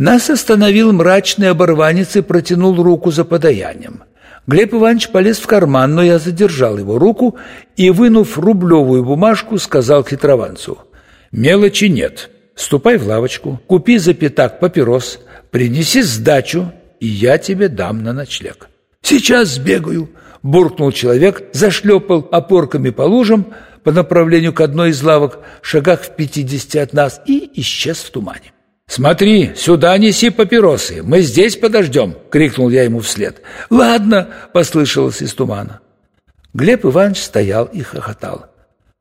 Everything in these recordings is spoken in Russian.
Нас остановил мрачный оборванец и протянул руку за подаянием. Глеб Иванович полез в карман, но я задержал его руку и, вынув рублевую бумажку, сказал хитрованцу, «Мелочи нет. Ступай в лавочку, купи за пятак папирос, принеси сдачу, и я тебе дам на ночлег». «Сейчас сбегаю», – буркнул человек, зашлепал опорками по лужам по направлению к одной из лавок, шагах в пятидесяти от нас, и исчез в тумане. «Смотри, сюда неси папиросы, мы здесь подождем!» — крикнул я ему вслед. «Ладно!» — послышалось из тумана. Глеб Иванович стоял и хохотал.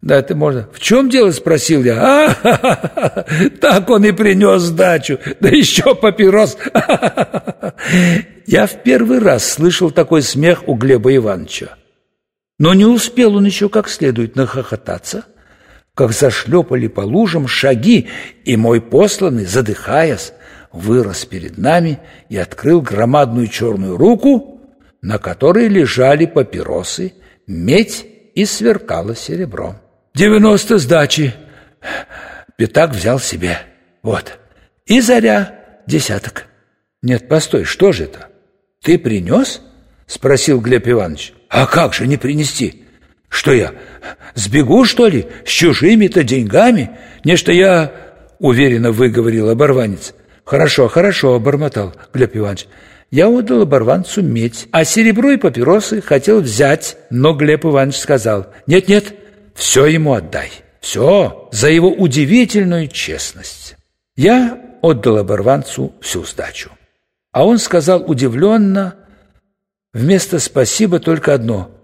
«Да, это можно...» «В чем дело?» — спросил я. а Так он и принес сдачу, да еще папирос!» Я в первый раз слышал такой смех у Глеба Ивановича. Но не успел он еще как следует нахохотаться — как зашлепали по лужам шаги, и мой посланный, задыхаясь, вырос перед нами и открыл громадную черную руку, на которой лежали папиросы, медь и сверкало серебро. «Девяносто сдачи!» Пятак взял себе. «Вот. И заря десяток». «Нет, постой, что же это? Ты принес?» — спросил Глеб Иванович. «А как же не принести? Что я, сбегу, что ли, с чужими-то деньгами? Нечто я, уверенно выговорил оборванец. Хорошо, хорошо, обормотал Глеб Иванович. Я отдал оборванцу медь, а серебро и папиросы хотел взять, но Глеб Иванович сказал, нет-нет, все ему отдай, все за его удивительную честность. Я отдал оборванцу всю сдачу. А он сказал удивленно, вместо «спасибо» только одно –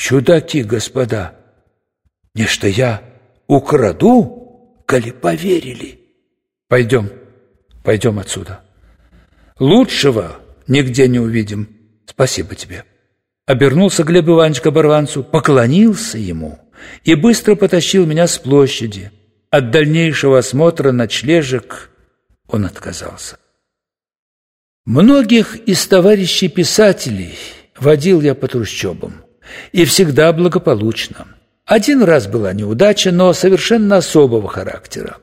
Чудаки, господа, не что я украду, коли поверили. Пойдем, пойдем отсюда. Лучшего нигде не увидим. Спасибо тебе. Обернулся Глеб Иванович к оборванцу, поклонился ему и быстро потащил меня с площади. От дальнейшего осмотра ночлежек он отказался. Многих из товарищей писателей водил я по трущобам и всегда благополучно. Один раз была неудача, но совершенно особого характера.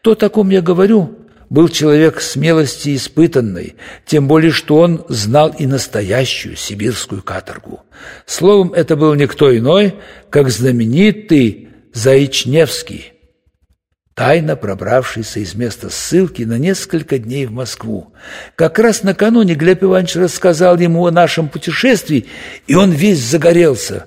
То, о ком я говорю, был человек смелости испытанной, тем более, что он знал и настоящую сибирскую каторгу. Словом, это был никто иной, как знаменитый Заичневский, тайно пробравшийся из места ссылки на несколько дней в Москву. Как раз накануне Глеб Иванович рассказал ему о нашем путешествии, и он весь загорелся.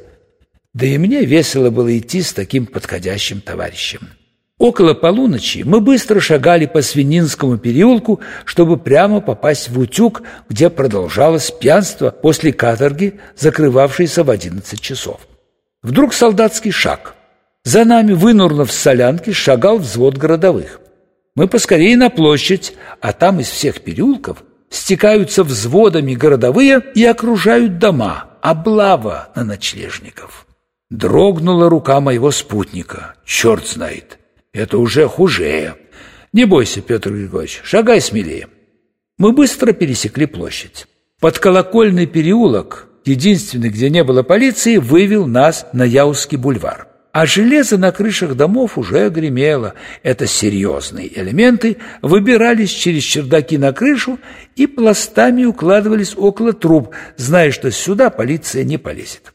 Да и мне весело было идти с таким подходящим товарищем. Около полуночи мы быстро шагали по Свининскому переулку, чтобы прямо попасть в утюг, где продолжалось пьянство после каторги, закрывавшейся в одиннадцать часов. Вдруг солдатский шаг – за нами, вынурнув с солянки, шагал взвод городовых. Мы поскорее на площадь, а там из всех переулков стекаются взводами городовые и окружают дома, облава на ночлежников. Дрогнула рука моего спутника. Черт знает, это уже хуже. Не бойся, Петр Григорьевич, шагай смелее. Мы быстро пересекли площадь. Под колокольный переулок, единственный, где не было полиции, вывел нас на Яузский бульвар. А железо на крышах домов уже гремело. Это серьезные элементы выбирались через чердаки на крышу и пластами укладывались около труб, зная, что сюда полиция не полезет.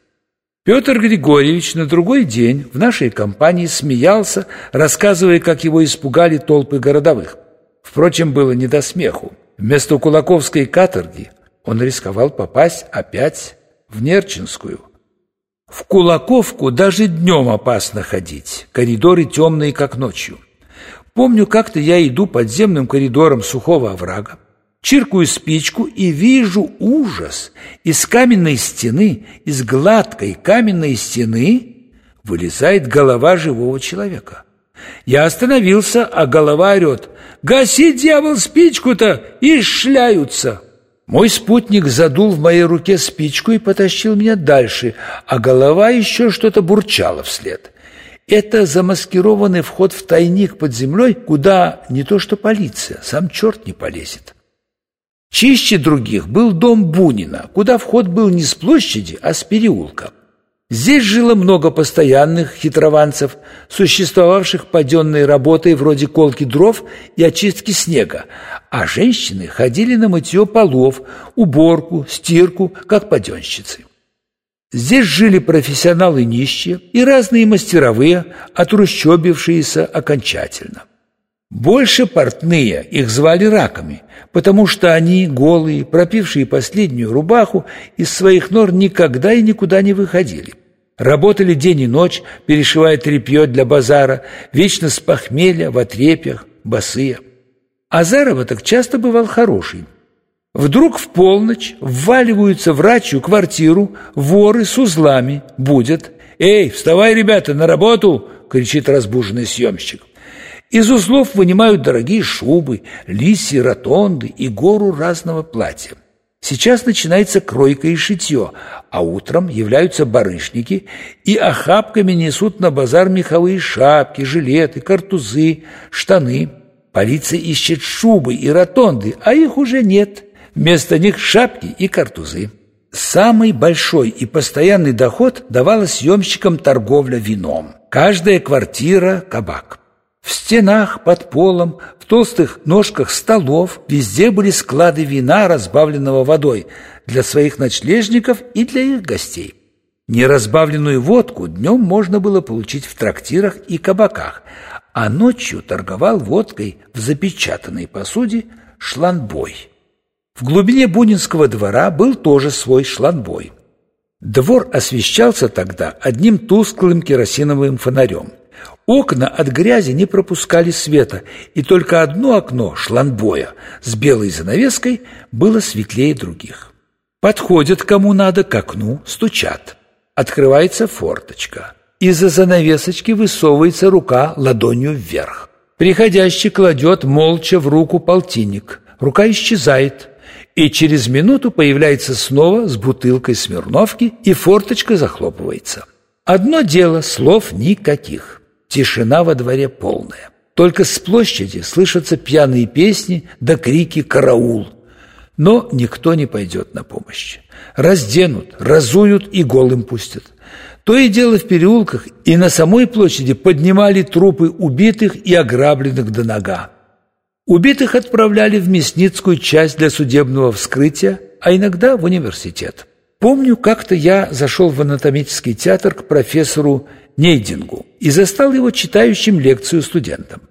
Петр Григорьевич на другой день в нашей компании смеялся, рассказывая, как его испугали толпы городовых. Впрочем, было не до смеху. Вместо Кулаковской каторги он рисковал попасть опять в Нерчинскую – в Кулаковку даже днем опасно ходить, коридоры темные, как ночью. Помню, как-то я иду подземным коридором сухого оврага, чиркаю спичку и вижу ужас. Из каменной стены, из гладкой каменной стены вылезает голова живого человека. Я остановился, а голова орет «Гаси, дьявол, спичку-то!» и шляются. Мой спутник задул в моей руке спичку и потащил меня дальше, а голова еще что-то бурчала вслед. Это замаскированный вход в тайник под землей, куда не то что полиция, сам черт не полезет. Чище других был дом Бунина, куда вход был не с площади, а с переулка. Здесь жило много постоянных хитрованцев, существовавших паденной работой вроде колки дров и очистки снега, а женщины ходили на мытье полов, уборку, стирку, как паденщицы. Здесь жили профессионалы нищие и разные мастеровые, отрущобившиеся окончательно. Больше портные их звали раками, потому что они, голые, пропившие последнюю рубаху, из своих нор никогда и никуда не выходили. Работали день и ночь, перешивая тряпье для базара, вечно с похмелья, в отрепьях, босые. А заработок часто бывал хороший. Вдруг в полночь вваливаются в рачью квартиру воры с узлами, будет. «Эй, вставай, ребята, на работу!» — кричит разбуженный съемщик. Из узлов вынимают дорогие шубы, лисьи, ротонды и гору разного платья. Сейчас начинается кройка и шитье, а утром являются барышники и охапками несут на базар меховые шапки, жилеты, картузы, штаны. Полиция ищет шубы и ротонды, а их уже нет. Вместо них шапки и картузы. Самый большой и постоянный доход давала съемщикам торговля вином. Каждая квартира – кабак. В стенах, под полом, в толстых ножках столов везде были склады вина, разбавленного водой, для своих ночлежников и для их гостей. Неразбавленную водку днем можно было получить в трактирах и кабаках, а ночью торговал водкой в запечатанной посуде шланбой. В глубине Бунинского двора был тоже свой шланбой. Двор освещался тогда одним тусклым керосиновым фонарем – Окна от грязи не пропускали света, и только одно окно, шланбоя, с белой занавеской, было светлее других. Подходят кому надо к окну, стучат. Открывается форточка. Из-за занавесочки высовывается рука ладонью вверх. Приходящий кладет молча в руку полтинник. Рука исчезает, и через минуту появляется снова с бутылкой Смирновки, и форточка захлопывается. Одно дело, слов никаких. Тишина во дворе полная. Только с площади слышатся пьяные песни да крики «караул». Но никто не пойдет на помощь. Разденут, разуют и голым пустят. То и дело в переулках и на самой площади поднимали трупы убитых и ограбленных до нога. Убитых отправляли в мясницкую часть для судебного вскрытия, а иногда в университет. Помню, как-то я зашел в анатомический театр к профессору Нейдингу и застал его читающим лекцию студентам.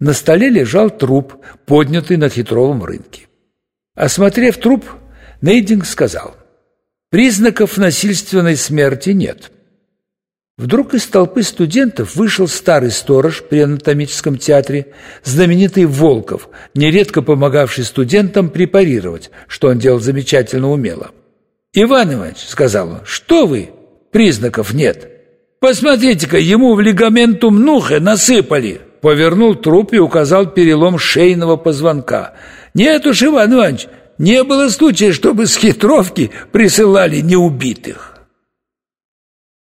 На столе лежал труп, поднятый на хитровом рынке. Осмотрев труп, Нейдинг сказал, «Признаков насильственной смерти нет». Вдруг из толпы студентов вышел старый сторож при анатомическом театре, знаменитый Волков, нередко помогавший студентам препарировать, что он делал замечательно умело. «Иван Иванович», — сказал он, — «что вы? Признаков нет». Посмотрите-ка, ему в лигаментум нухе насыпали. Повернул труп и указал перелом шейного позвонка. Нет уж, Иван Иванович, не было случая, чтобы с хитровки присылали неубитых.